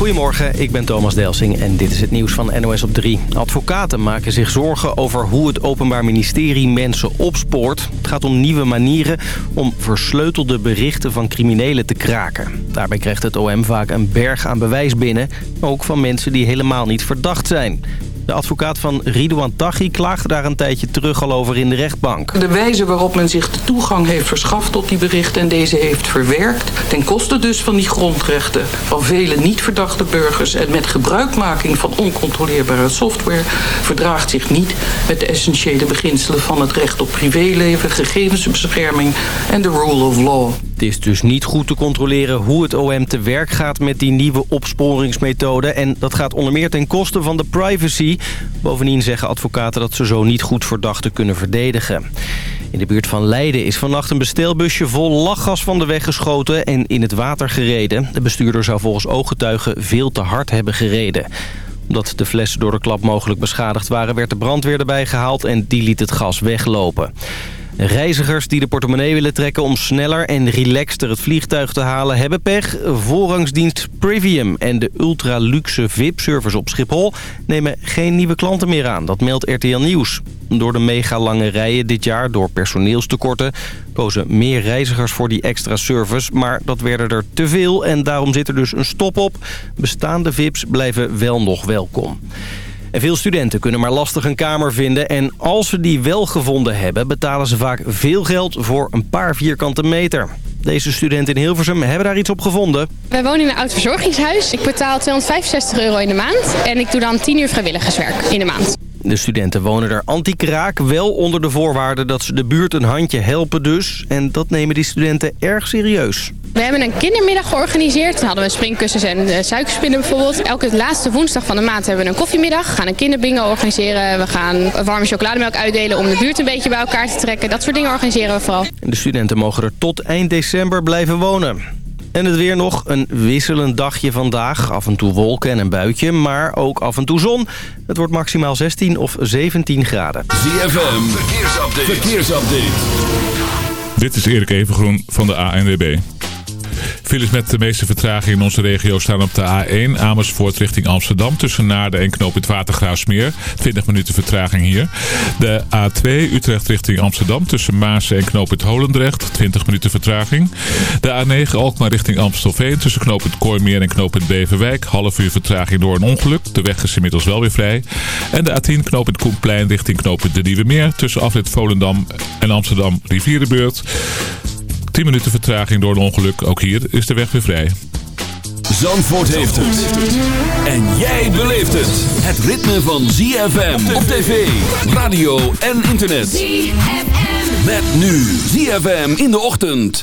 Goedemorgen, ik ben Thomas Delsing en dit is het nieuws van NOS op 3. Advocaten maken zich zorgen over hoe het Openbaar Ministerie mensen opspoort. Het gaat om nieuwe manieren om versleutelde berichten van criminelen te kraken. Daarbij krijgt het OM vaak een berg aan bewijs binnen, ook van mensen die helemaal niet verdacht zijn. De advocaat van Ridouan Taghi klaagde daar een tijdje terug al over in de rechtbank. De wijze waarop men zich de toegang heeft verschaft tot die berichten en deze heeft verwerkt... ten koste dus van die grondrechten van vele niet verdachte burgers... en met gebruikmaking van oncontroleerbare software... verdraagt zich niet met de essentiële beginselen van het recht op privéleven... gegevensbescherming en de rule of law. Het is dus niet goed te controleren hoe het OM te werk gaat met die nieuwe opsporingsmethode. En dat gaat onder meer ten koste van de privacy. Bovendien zeggen advocaten dat ze zo niet goed verdachten kunnen verdedigen. In de buurt van Leiden is vannacht een bestelbusje vol lachgas van de weg geschoten en in het water gereden. De bestuurder zou volgens ooggetuigen veel te hard hebben gereden omdat de flessen door de klap mogelijk beschadigd waren... werd de brandweer erbij gehaald en die liet het gas weglopen. Reizigers die de portemonnee willen trekken om sneller en relaxter het vliegtuig te halen hebben pech. Voorrangsdienst Privium en de ultra-luxe VIP-service op Schiphol nemen geen nieuwe klanten meer aan. Dat meldt RTL Nieuws. Door de mega lange rijen dit jaar, door personeelstekorten, kozen meer reizigers voor die extra service. Maar dat werden er te veel en daarom zit er dus een stop op. Bestaande VIP's blijven wel nog welkom. En veel studenten kunnen maar lastig een kamer vinden. En als ze die wel gevonden hebben, betalen ze vaak veel geld voor een paar vierkante meter. Deze studenten in Hilversum hebben daar iets op gevonden. Wij wonen in een oud verzorgingshuis. Ik betaal 265 euro in de maand. En ik doe dan 10 uur vrijwilligerswerk in de maand. De studenten wonen er anti-kraak, wel onder de voorwaarde dat ze de buurt een handje helpen dus. En dat nemen die studenten erg serieus. We hebben een kindermiddag georganiseerd. Dan hadden we springkussens en uh, suikerspinnen bijvoorbeeld. Elke laatste woensdag van de maand hebben we een koffiemiddag. We gaan een kinderbingo organiseren. We gaan warme chocolademelk uitdelen om de buurt een beetje bij elkaar te trekken. Dat soort dingen organiseren we vooral. De studenten mogen er tot eind december blijven wonen. En het weer nog een wisselend dagje vandaag. Af en toe wolken en een buitje, maar ook af en toe zon. Het wordt maximaal 16 of 17 graden. ZFM, verkeersupdate. verkeersupdate. Dit is Erik Evengroen van de ANWB. Files met de meeste vertraging in onze regio staan op de A1 Amersfoort richting Amsterdam. Tussen Naarden en Knoop het Watergraafsmeer. 20 minuten vertraging hier. De A2 Utrecht richting Amsterdam. Tussen Maarsen en Knoop het Holendrecht. 20 minuten vertraging. De A9 Alkmaar richting Amstelveen. Tussen Knoop het Kooimeer en Knoop het Beverwijk. Half uur vertraging door een ongeluk. De weg is inmiddels wel weer vrij. En de A10 Knoop het Koenplein richting Knoop het De Nieuwe Meer. Tussen afrit Volendam en Amsterdam Rivierenbeurt. 10 minuten vertraging door een ongeluk. Ook hier is de weg weer vrij. Zandvoort heeft het. En jij beleeft het. Het ritme van ZFM op tv, radio en internet. ZFM. Met nu ZFM in de ochtend.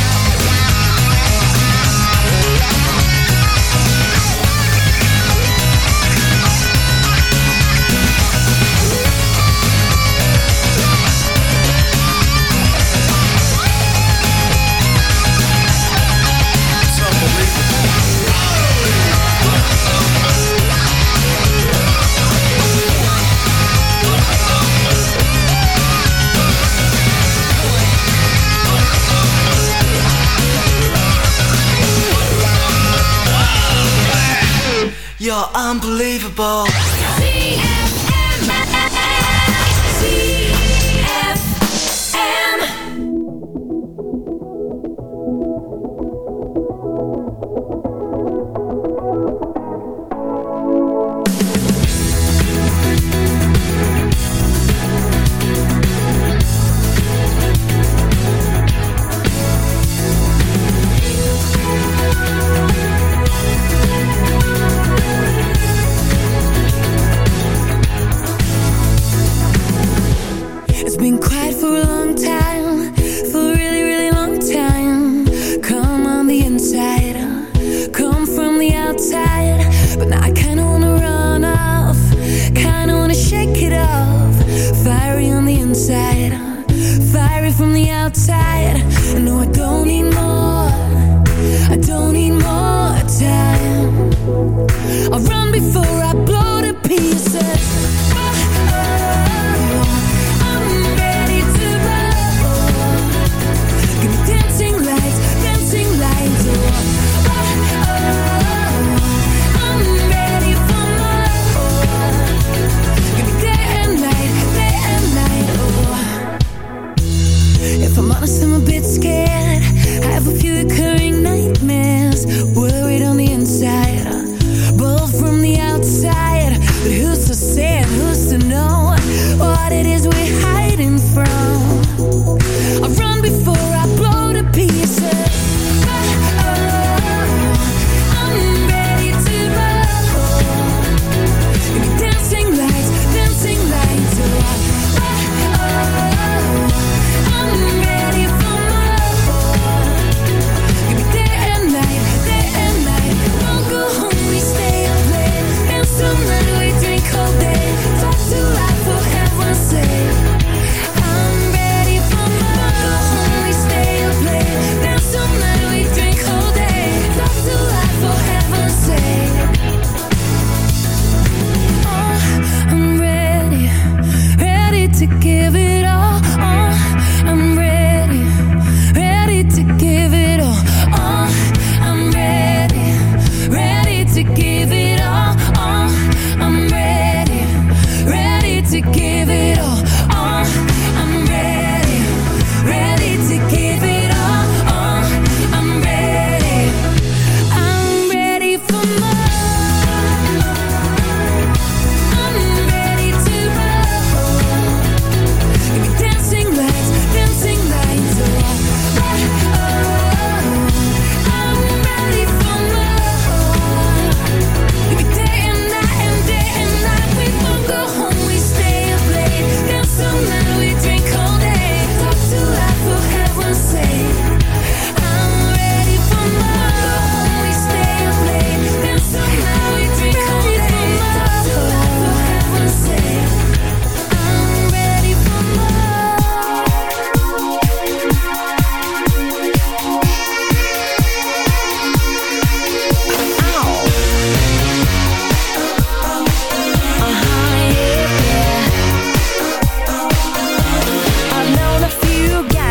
Unbelievable.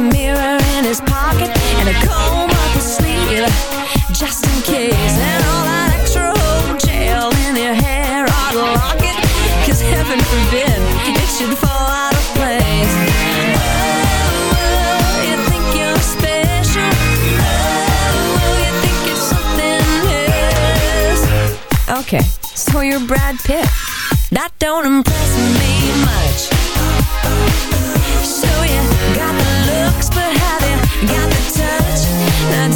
Mirror in his pocket and a comb up his sleeve just in case. And all that extra in your hair to lock it, 'cause heaven forbid it should fall out of place. Okay, so you're Brad Pitt. That don't impress me much. So you got the looks, but have you got the touch? Now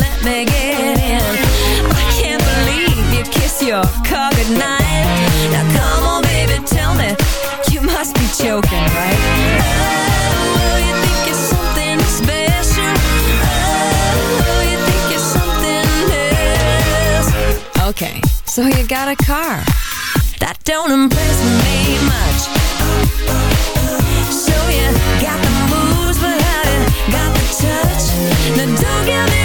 let me get in. I can't believe you kiss your car goodnight. Now come on, baby, tell me you must be joking, right? Oh? Oh? Okay, so you got a car. That don't impress me much. So you got the moves, but have you got the touch? Now don't get me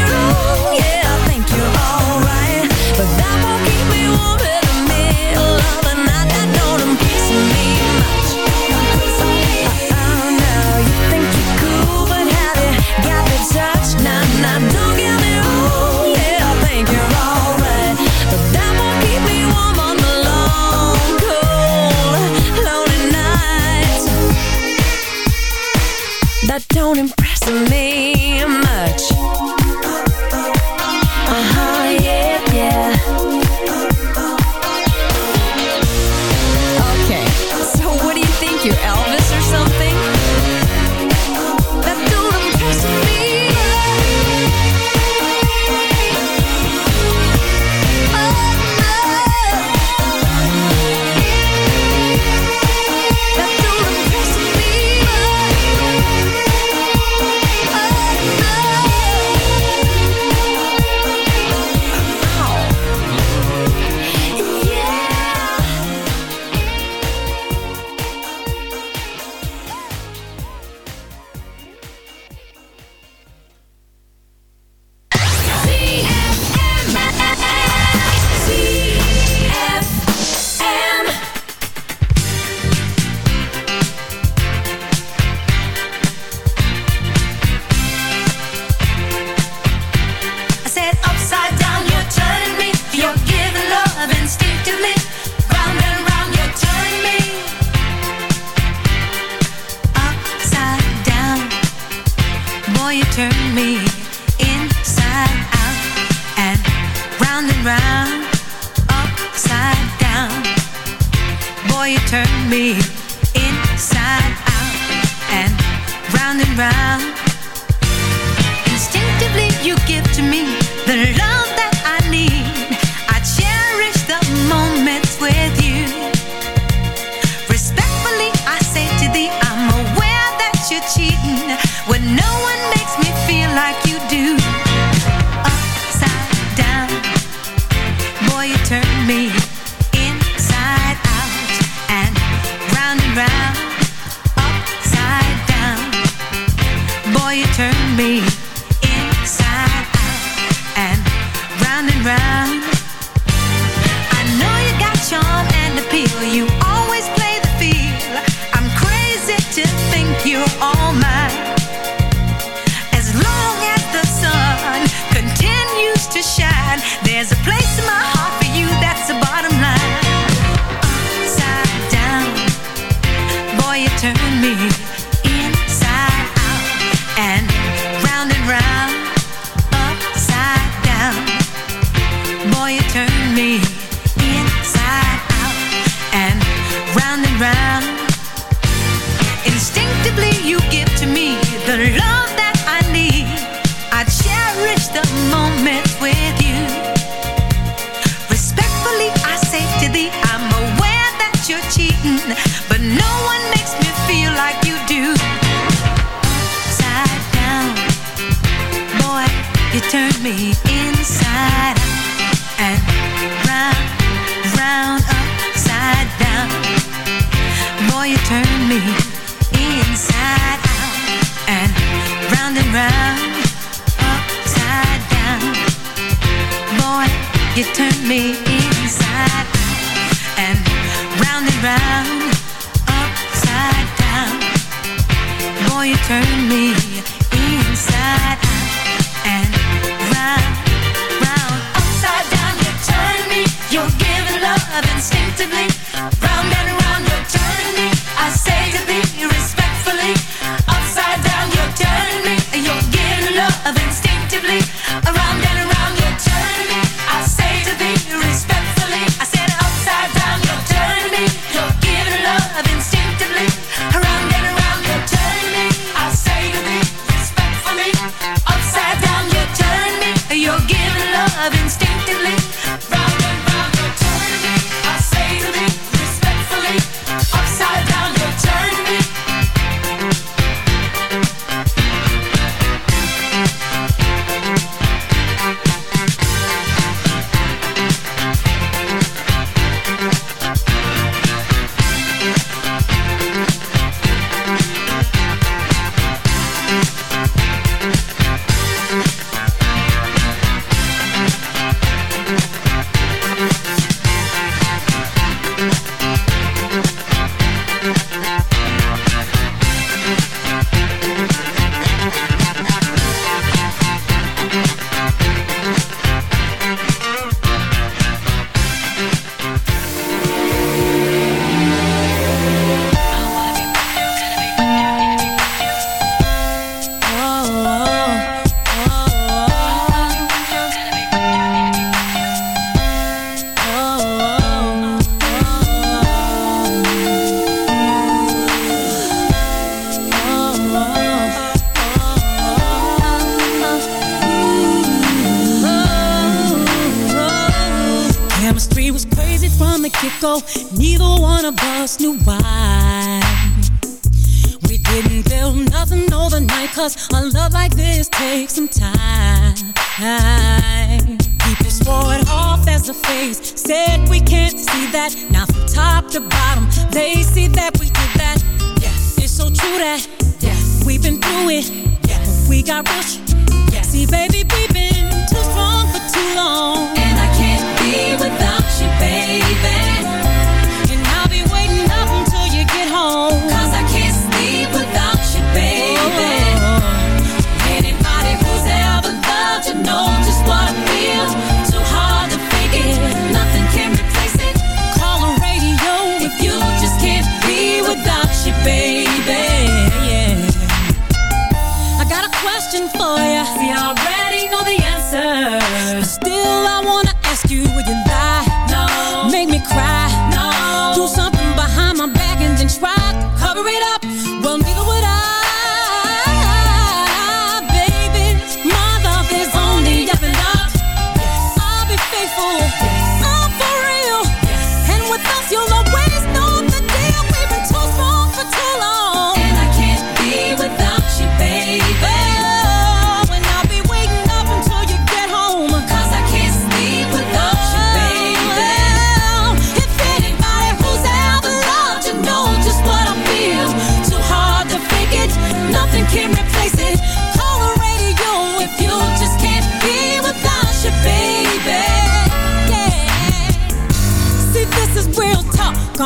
around. Instinctively you give to me the love that I need. I cherish the moments with You turn me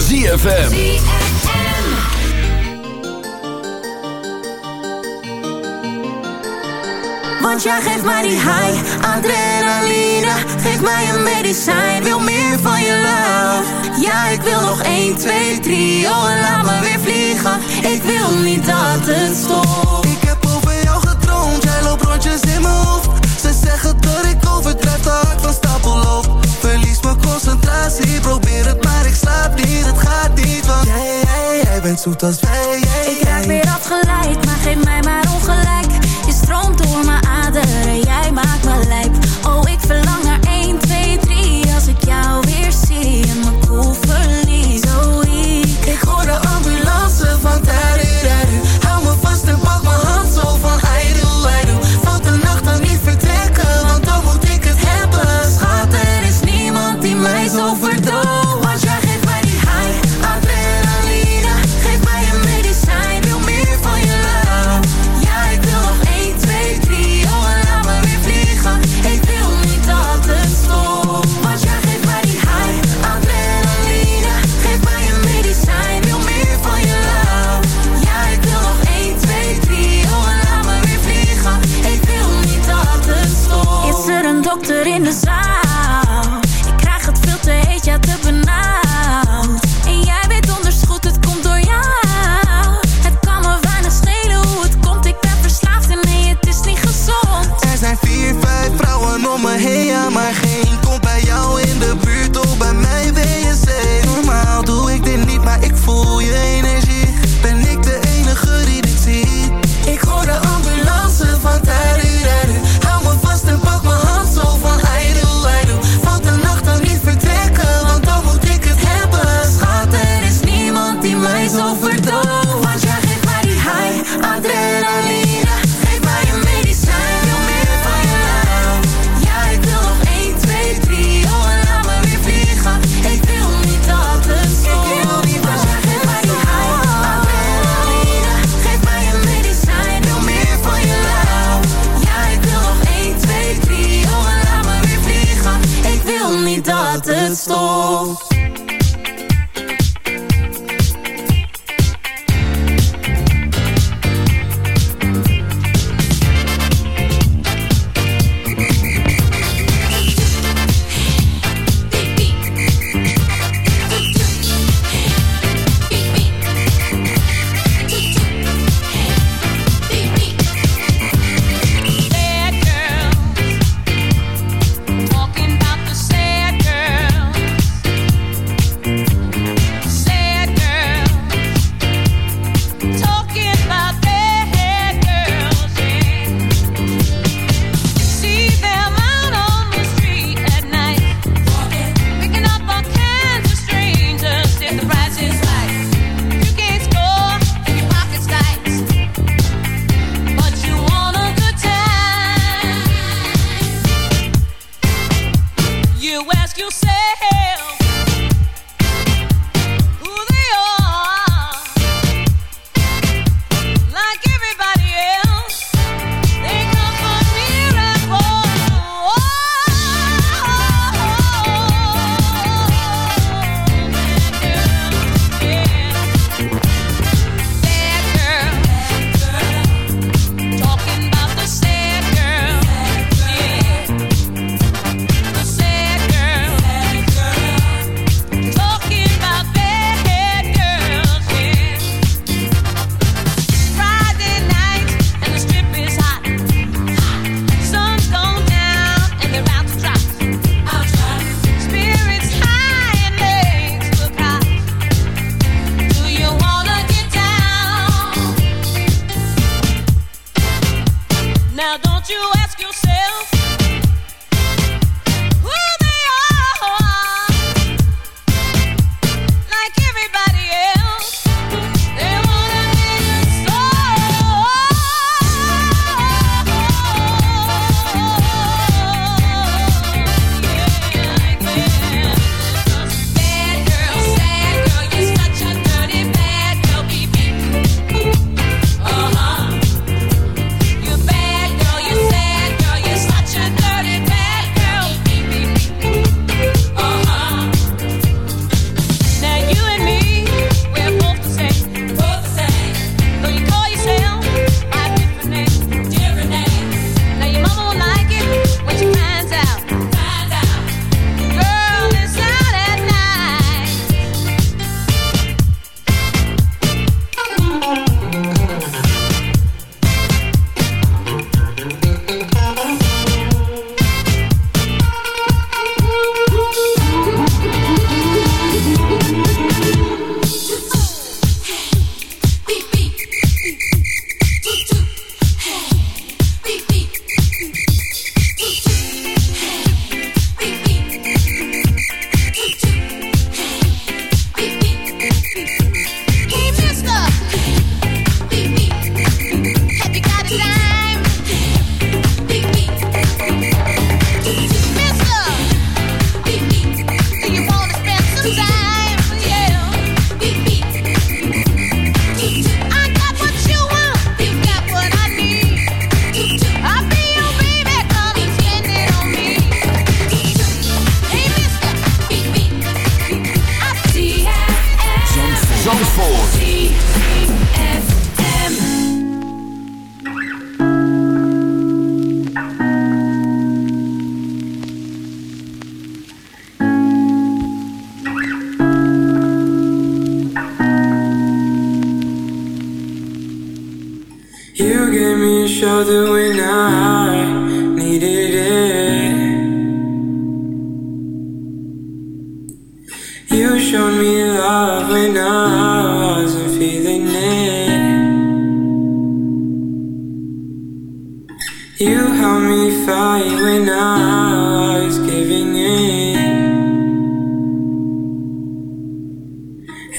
ZFM. Want jij geeft mij die high, adrenaline Geef mij een medicijn, wil meer van je love. Ja, ik wil nog 1, 2, 3, oh en laat me weer vliegen. Ik wil niet dat het stopt. Ik heb over jou gedroomd, jij loopt rondjes in mijn hoofd. Ze zeggen dat ik overdrijf, de hart van stapel loop Verlies mijn concentratie, probeer want jij, jij, jij bent zoet als wij jij, Ik raak weer afgeleid, maar geef mij maar ongelijk. Je stroomt door mijn aderen, jij maakt me lijp. Oh, ik verlang naar 1, 2, 3 Als ik jou weer zie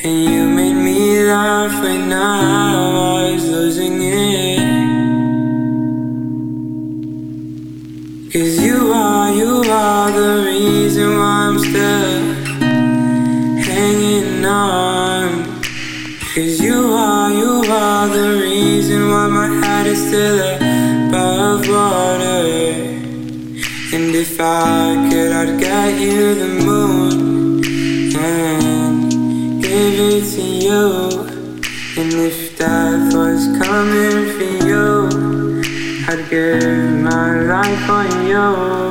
And you made me laugh when I was losing it. Cause you are, you are the reason why I'm still hanging on. Cause you are, you are the reason why my head is still above water. And if I could, I'd get you the death was coming for you. I'd give my life for you.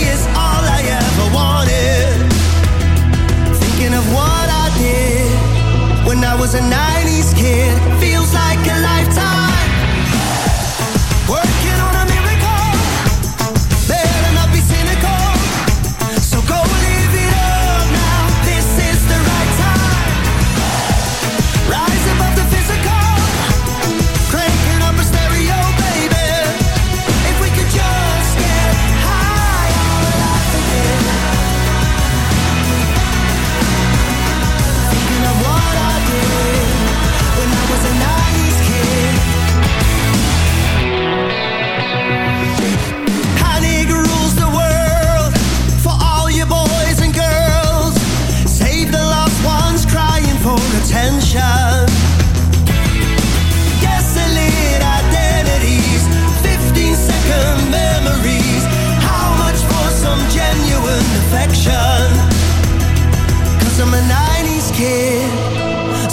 was a 90s kid, feels like a lifetime. Work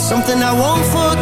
Something I won't forget.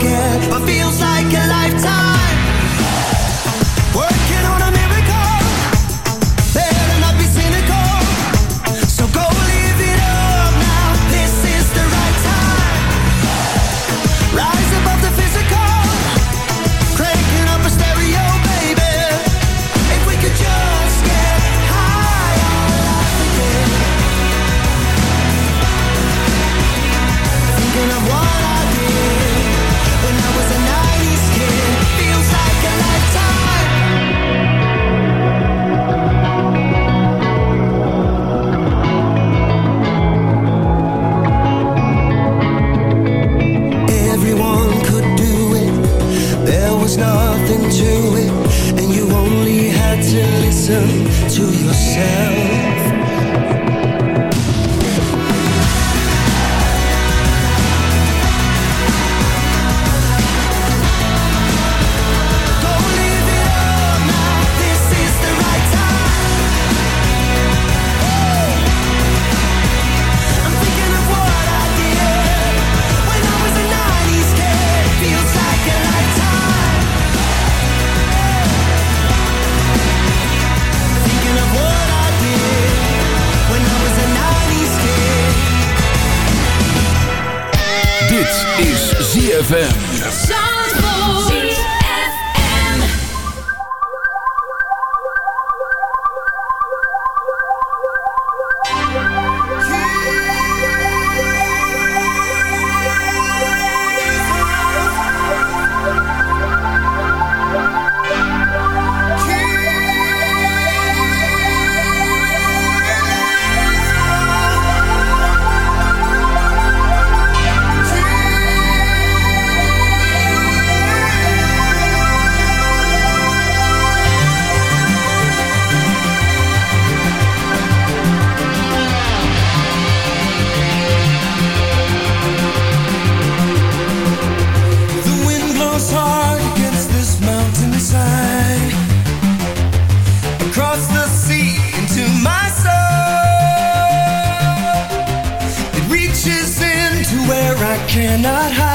cannot hide.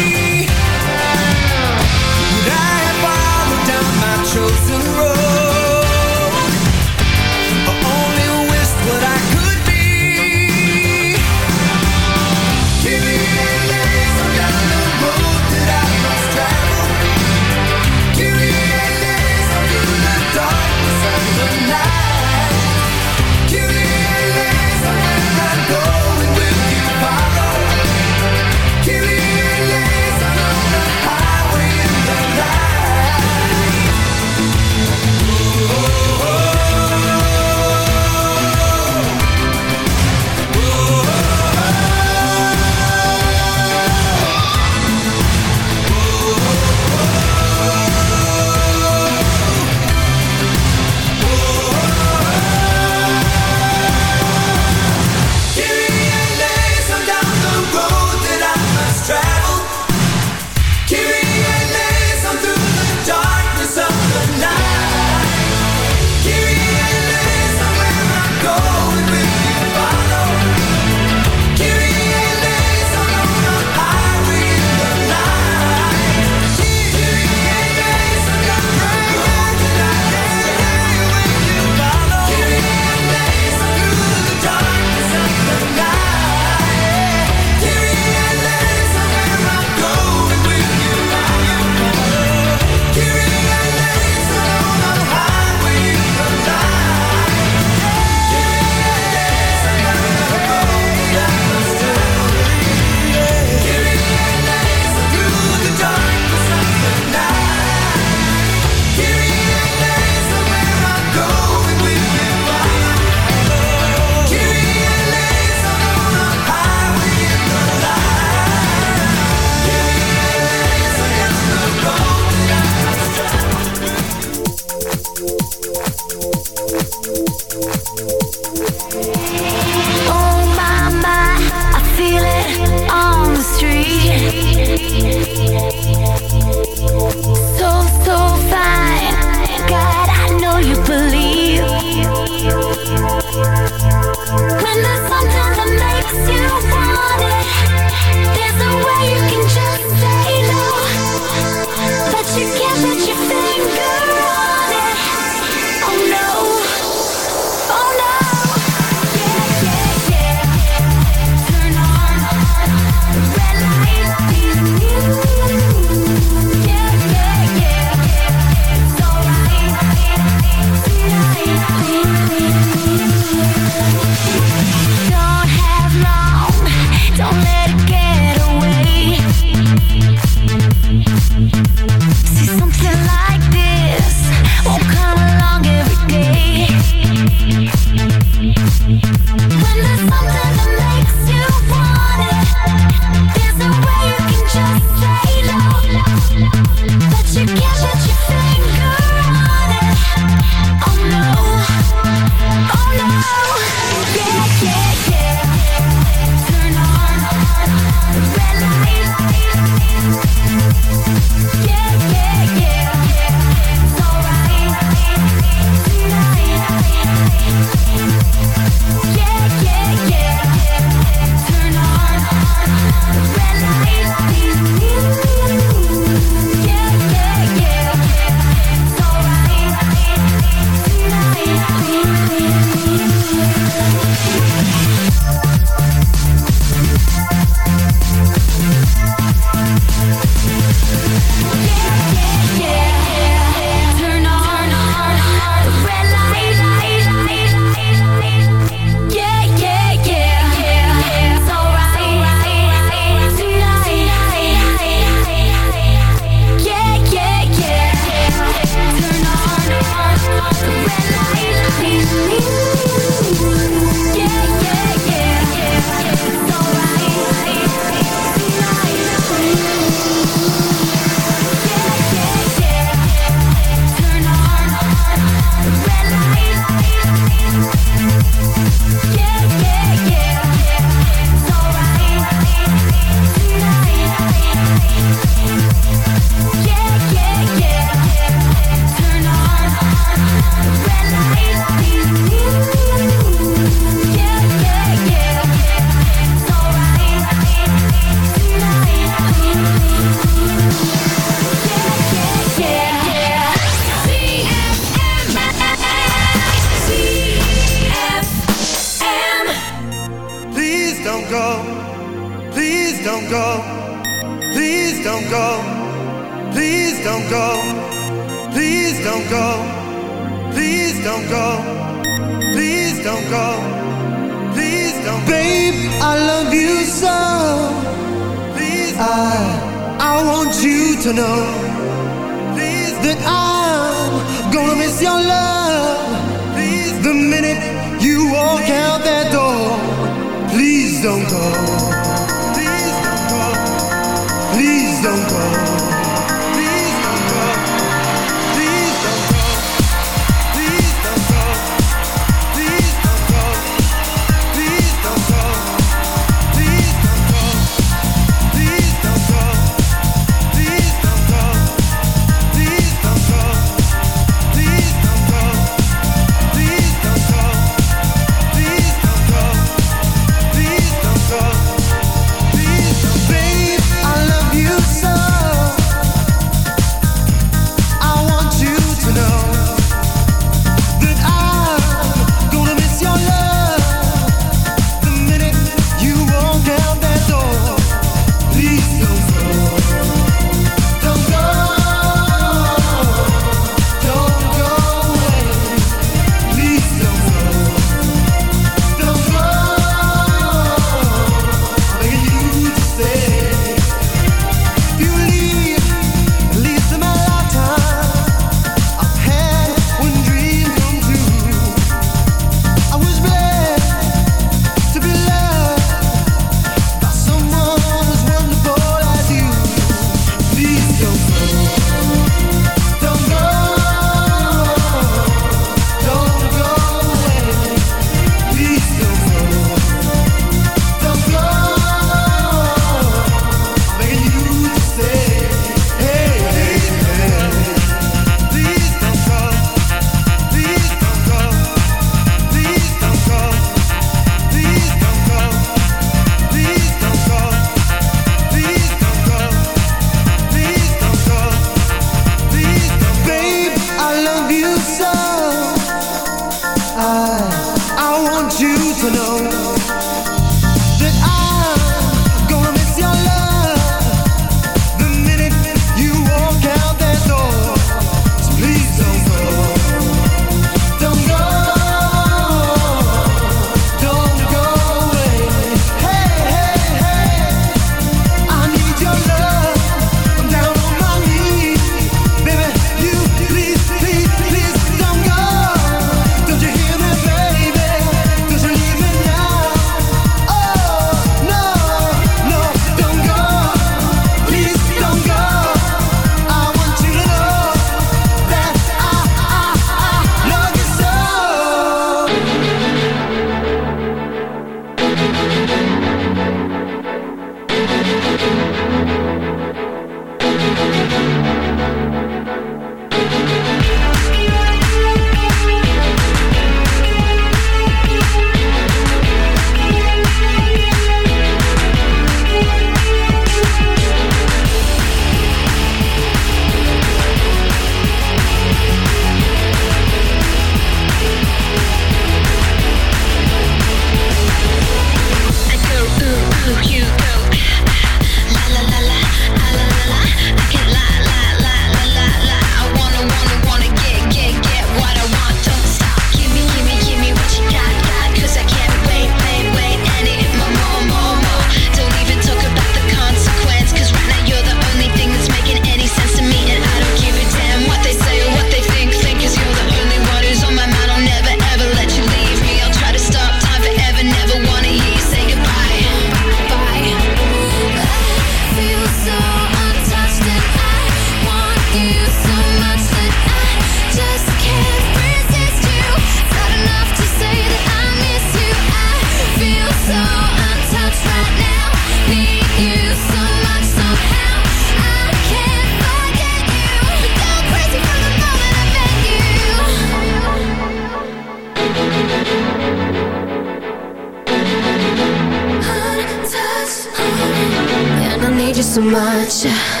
so much.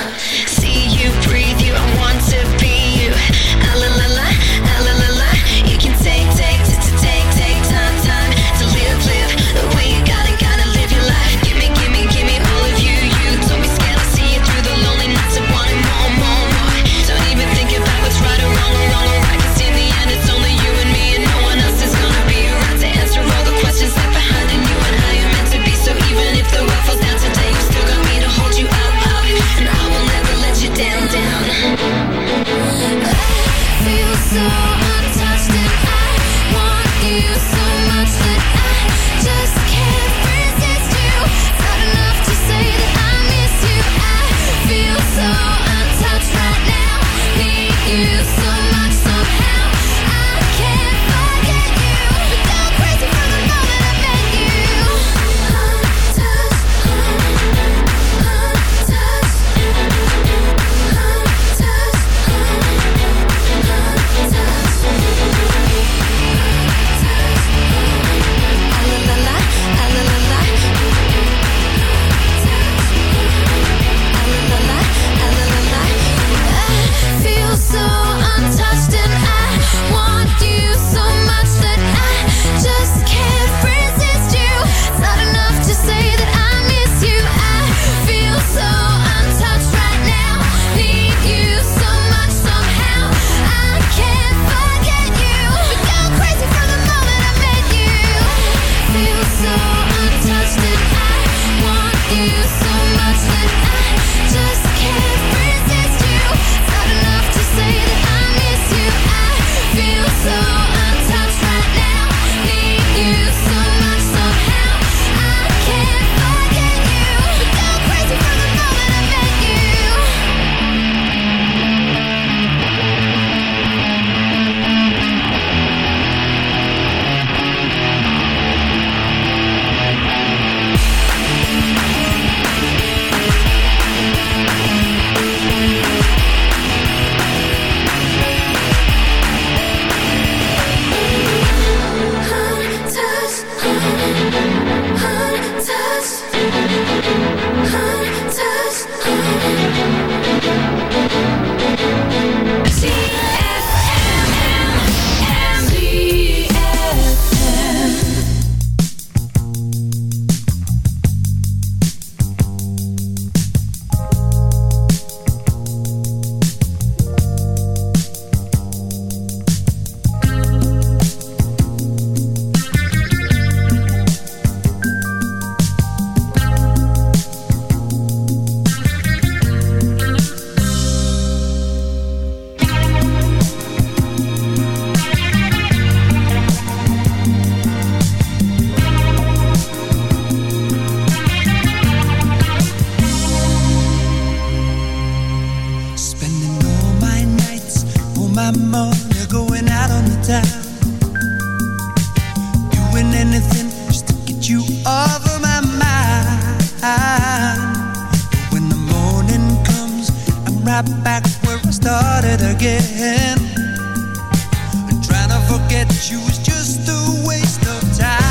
back where I started again. And trying to forget you is just a waste of time.